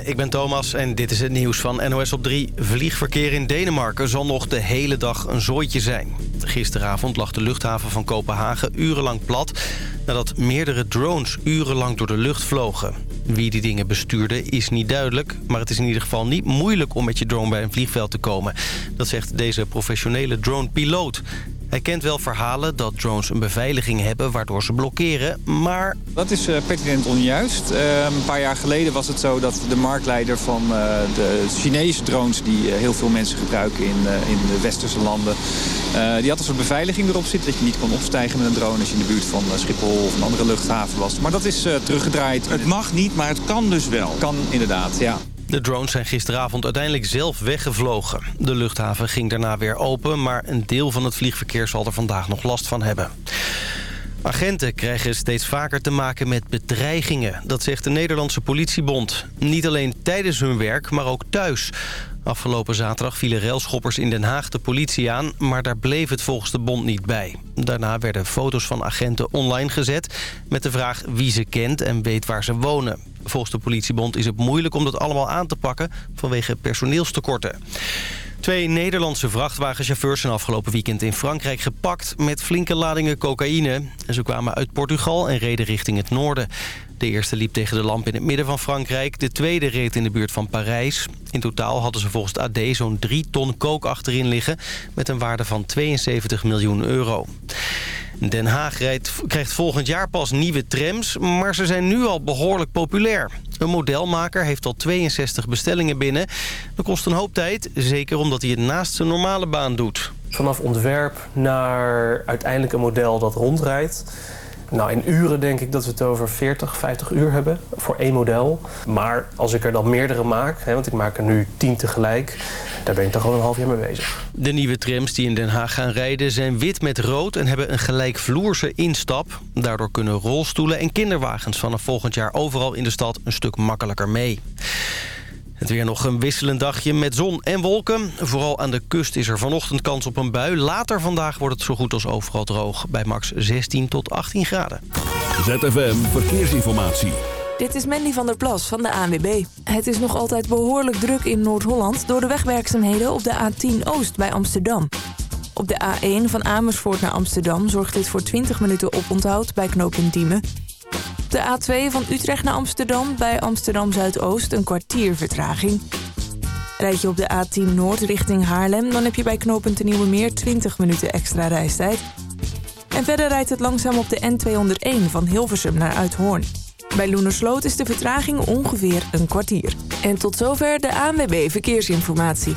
Ik ben Thomas en dit is het nieuws van NOS op 3. Vliegverkeer in Denemarken zal nog de hele dag een zooitje zijn. Gisteravond lag de luchthaven van Kopenhagen urenlang plat... nadat meerdere drones urenlang door de lucht vlogen. Wie die dingen bestuurde is niet duidelijk... maar het is in ieder geval niet moeilijk om met je drone bij een vliegveld te komen. Dat zegt deze professionele drone-piloot. Hij kent wel verhalen dat drones een beveiliging hebben waardoor ze blokkeren, maar... Dat is uh, pertinent onjuist. Uh, een paar jaar geleden was het zo dat de marktleider van uh, de Chinese drones... die heel veel mensen gebruiken in, in de westerse landen... die had een soort beveiliging erop zitten dat je niet kon opstijgen met een drone... als je in de buurt van Schiphol of een andere luchthaven was. Maar dat is teruggedraaid. Het mag niet, maar het kan dus wel. Kan inderdaad, ja. De drones zijn gisteravond uiteindelijk zelf weggevlogen. De luchthaven ging daarna weer open, maar een deel van het vliegverkeer zal er vandaag nog last van hebben. Agenten krijgen steeds vaker te maken met bedreigingen. Dat zegt de Nederlandse politiebond. Niet alleen tijdens hun werk, maar ook thuis. Afgelopen zaterdag vielen railschoppers in Den Haag de politie aan... maar daar bleef het volgens de bond niet bij. Daarna werden foto's van agenten online gezet... met de vraag wie ze kent en weet waar ze wonen. Volgens de politiebond is het moeilijk om dat allemaal aan te pakken... vanwege personeelstekorten. Twee Nederlandse vrachtwagenchauffeurs zijn afgelopen weekend in Frankrijk gepakt... met flinke ladingen cocaïne. En ze kwamen uit Portugal en reden richting het noorden. De eerste liep tegen de lamp in het midden van Frankrijk. De tweede reed in de buurt van Parijs. In totaal hadden ze volgens AD zo'n 3 ton kook achterin liggen... met een waarde van 72 miljoen euro. Den Haag krijgt volgend jaar pas nieuwe trams, maar ze zijn nu al behoorlijk populair. Een modelmaker heeft al 62 bestellingen binnen. Dat kost een hoop tijd, zeker omdat hij het naast zijn normale baan doet. Vanaf ontwerp naar uiteindelijk een model dat rondrijdt nou, in uren denk ik dat we het over 40, 50 uur hebben voor één model. Maar als ik er dan meerdere maak, hè, want ik maak er nu tien tegelijk... daar ben ik toch gewoon een half jaar mee bezig. De nieuwe trams die in Den Haag gaan rijden zijn wit met rood... en hebben een gelijkvloerse instap. Daardoor kunnen rolstoelen en kinderwagens vanaf volgend jaar overal in de stad een stuk makkelijker mee. Het weer nog een wisselend dagje met zon en wolken. Vooral aan de kust is er vanochtend kans op een bui. Later vandaag wordt het zo goed als overal droog. Bij max 16 tot 18 graden. ZFM Verkeersinformatie. Dit is Mandy van der Plas van de ANWB. Het is nog altijd behoorlijk druk in Noord-Holland... door de wegwerkzaamheden op de A10 Oost bij Amsterdam. Op de A1 van Amersfoort naar Amsterdam zorgt dit voor 20 minuten oponthoud bij knooppunt Diemen... De A2 van Utrecht naar Amsterdam bij Amsterdam Zuidoost een kwartier vertraging. Rijd je op de A10 Noord richting Haarlem... dan heb je bij knooppunt de Nieuwe Meer 20 minuten extra reistijd. En verder rijdt het langzaam op de N201 van Hilversum naar Uithoorn. Bij Loenersloot is de vertraging ongeveer een kwartier. En tot zover de ANWB Verkeersinformatie.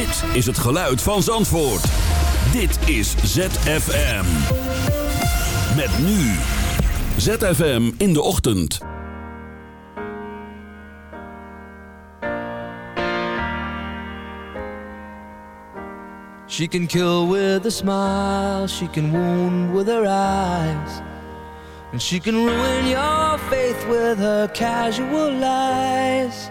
Dit is het geluid van Zandvoort. Dit is ZFM. Met nu. ZFM in de ochtend. She can kill with a smile, she can wound with her eyes. And she can ruin your faith with her casual lies.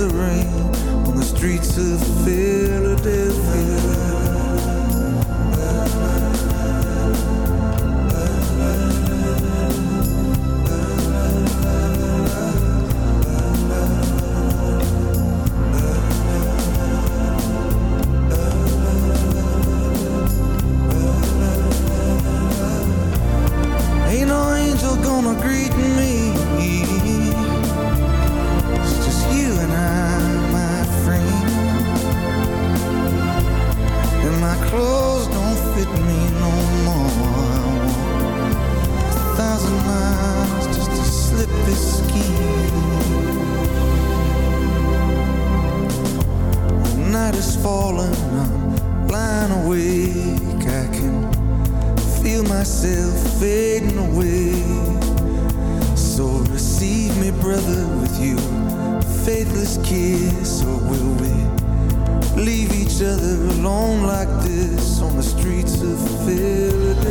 The rain on the streets of Philadelphia. With you. Faithless kiss, or will we leave each other alone like this on the streets of Philadelphia?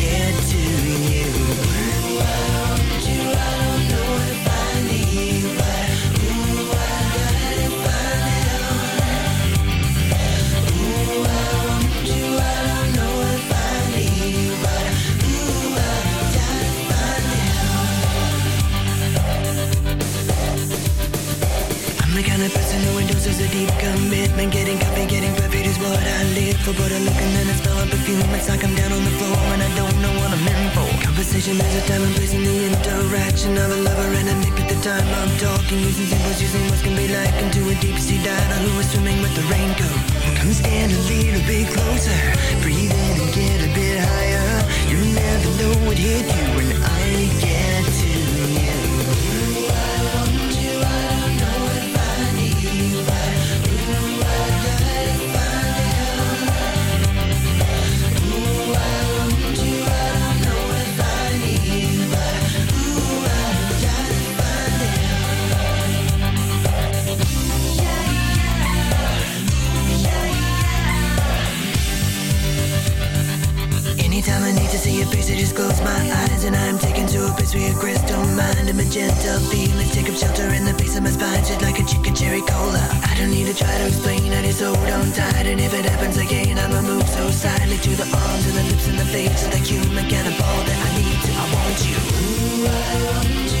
who endorses a deep commitment. Getting coffee, getting perfect is what I live for. But I look and then I smell a perfume. It's like I'm down on the floor and I don't know what I'm in for. Conversation has a time and place in the interaction of a lover and a mate at the time I'm talking. Using symbols, using what can be like into a deep sea dive diver who is swimming with the raincoat. Come stand a little bit closer. Breathe a crystal mind and magenta feelings take up shelter in the base of my spine, shit like a chicken cherry cola. I don't need to try to explain, I just hold on tight, and if it happens again, I'ma move so silently to the arms and the lips and the face of the human cannibal that I need to, I want you. Ooh, I want you,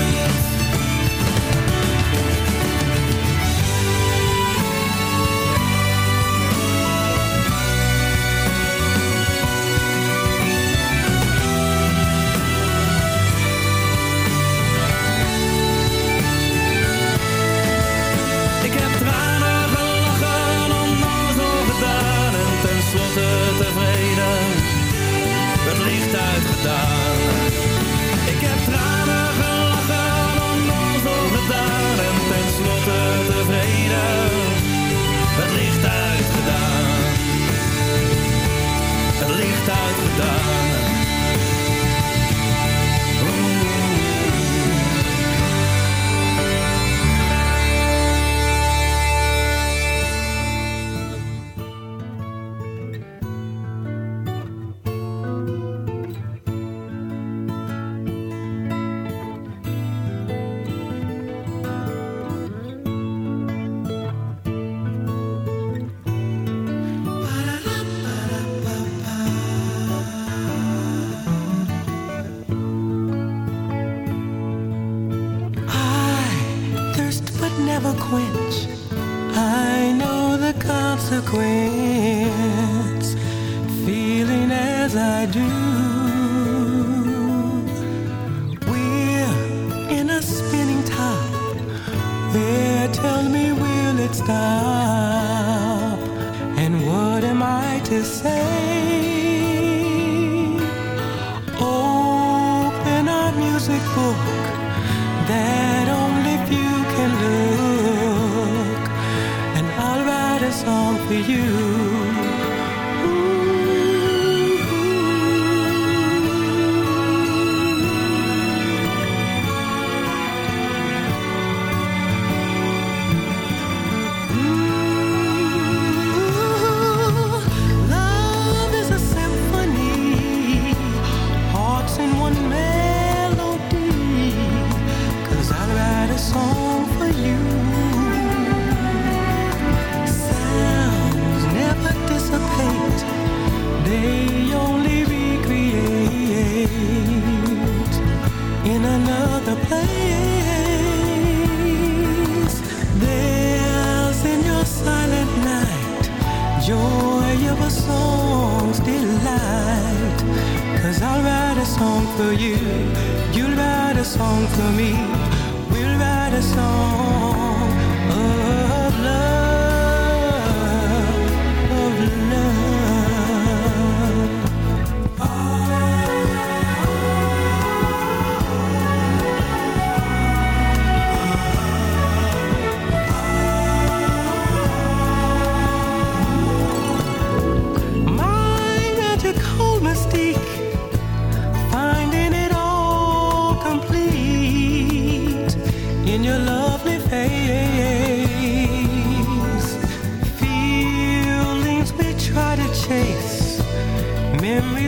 as I do.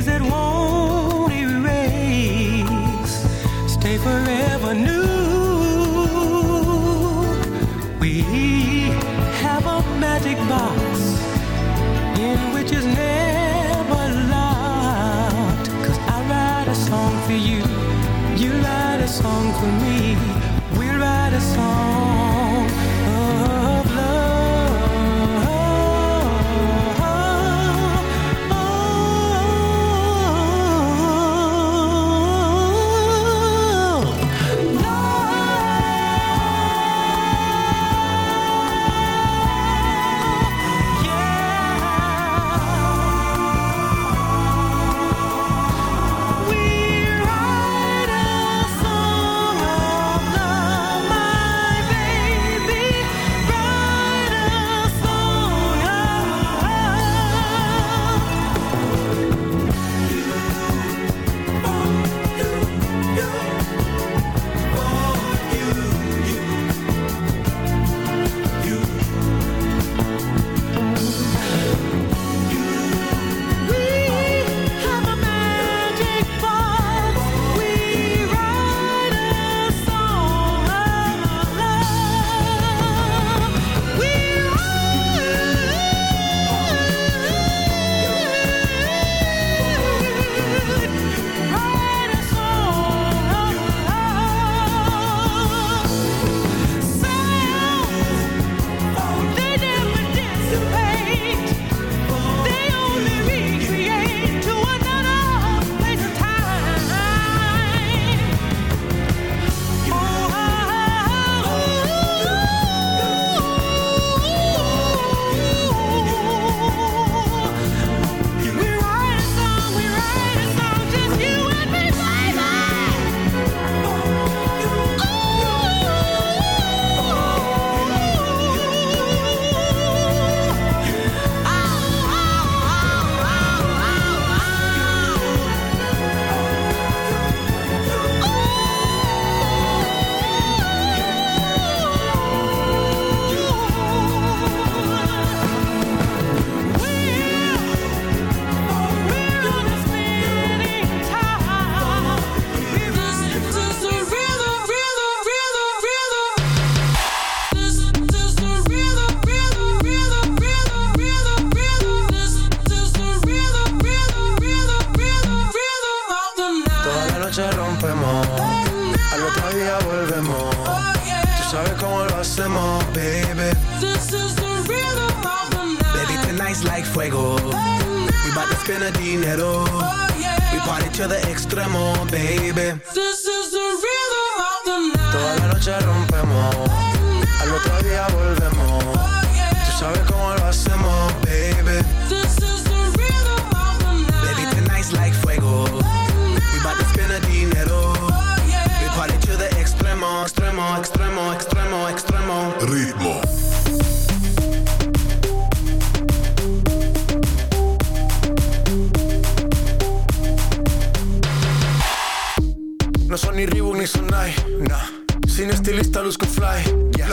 that won't erase stay forever new. We have a magic box in which is never I write a song for you, you write a song for me, we write a song.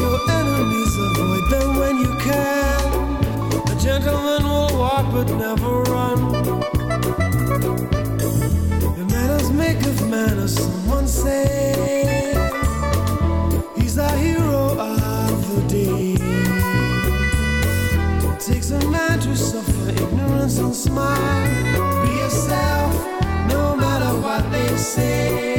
Your enemies avoid them when you can. A gentleman will walk but never run. The manners make of manners, someone say. He's our hero of the day. It takes a man to suffer ignorance and smile. Be yourself, no matter what they say.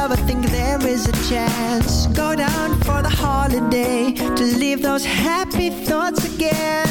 love, I think there is a chance. Go down for the holiday to leave those happy thoughts again.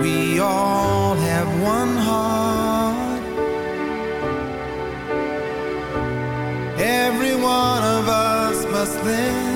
We all have one heart. Every one of us must live.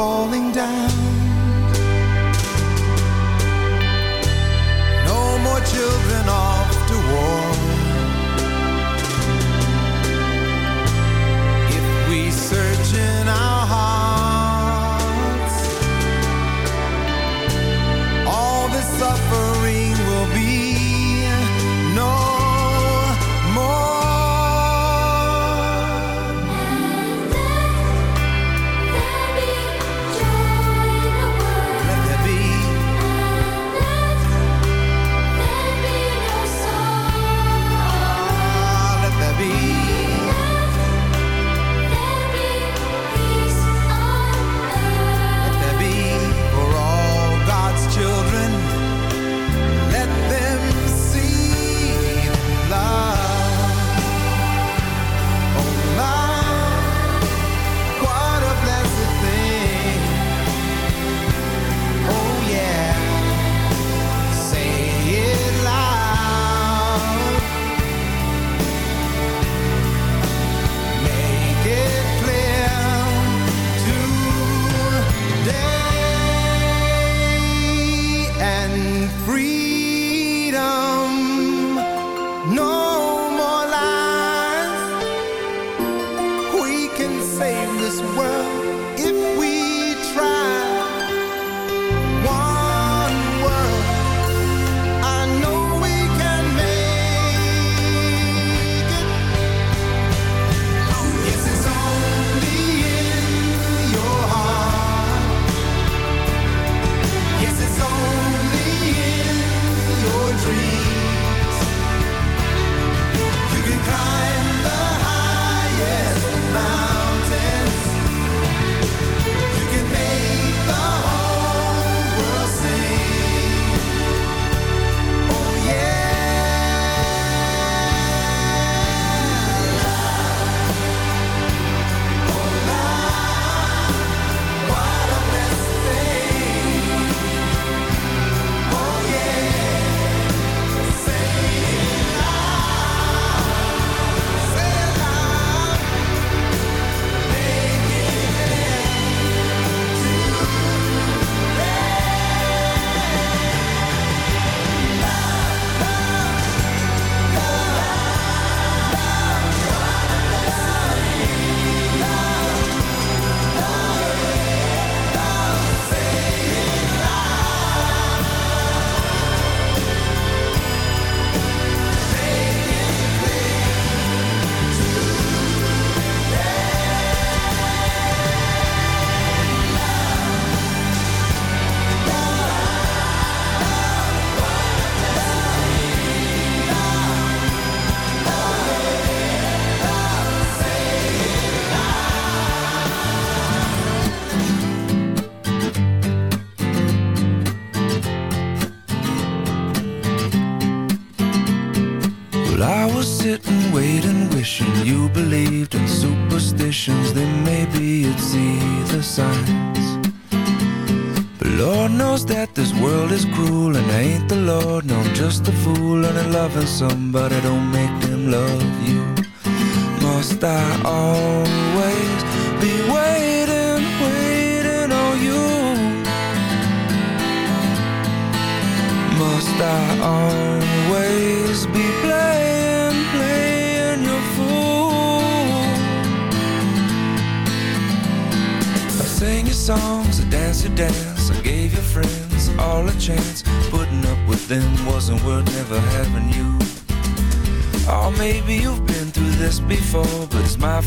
falling down. somebody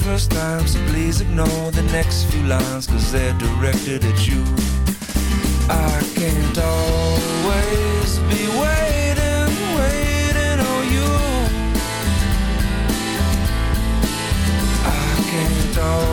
first time, so please ignore the next few lines, cause they're directed at you. I can't always be waiting, waiting on you. I can't always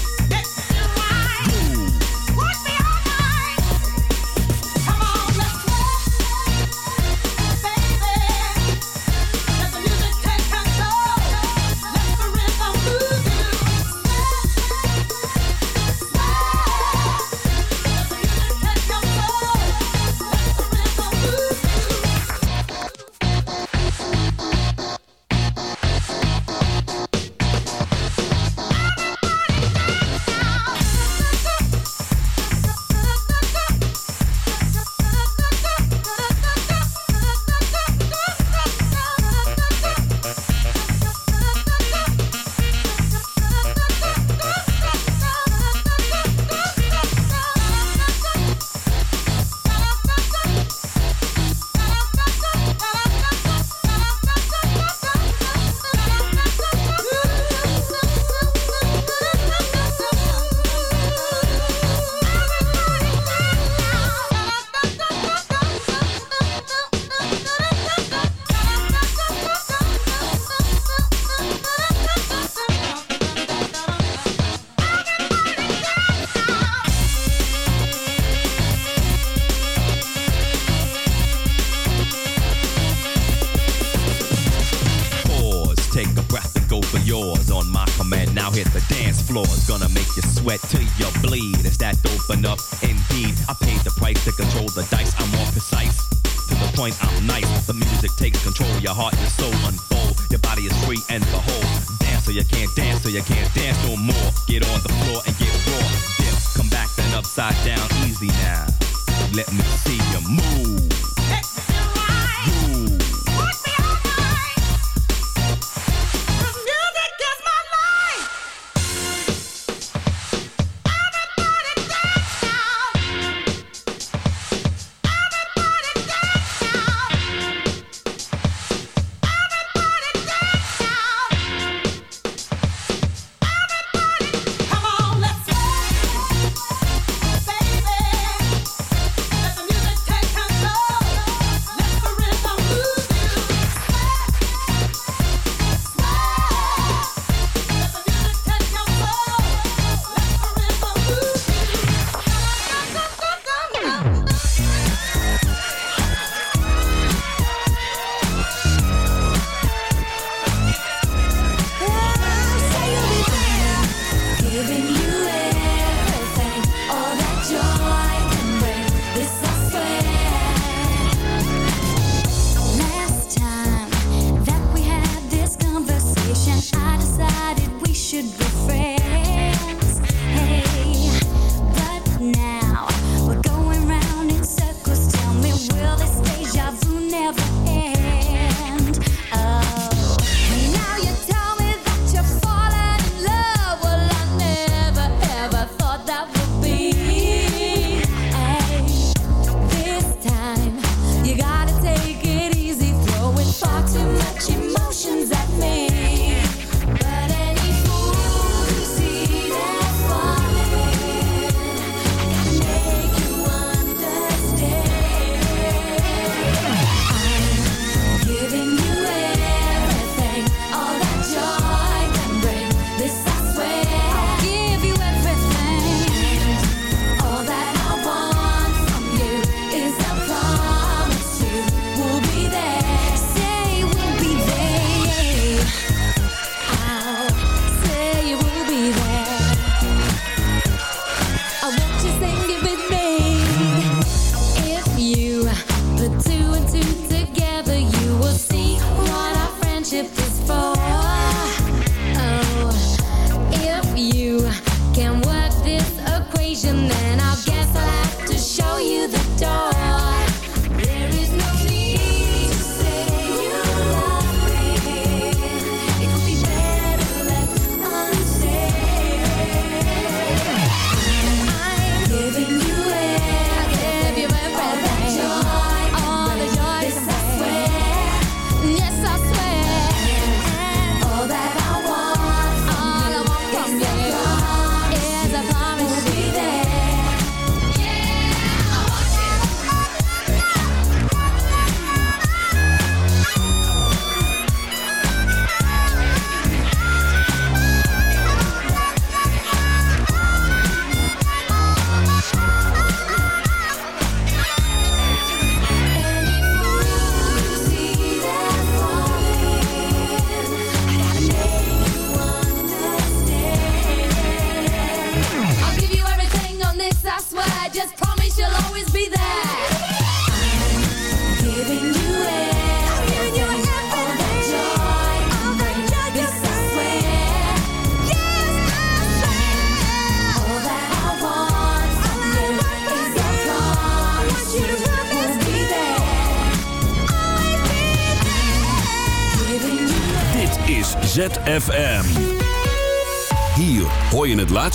Your heart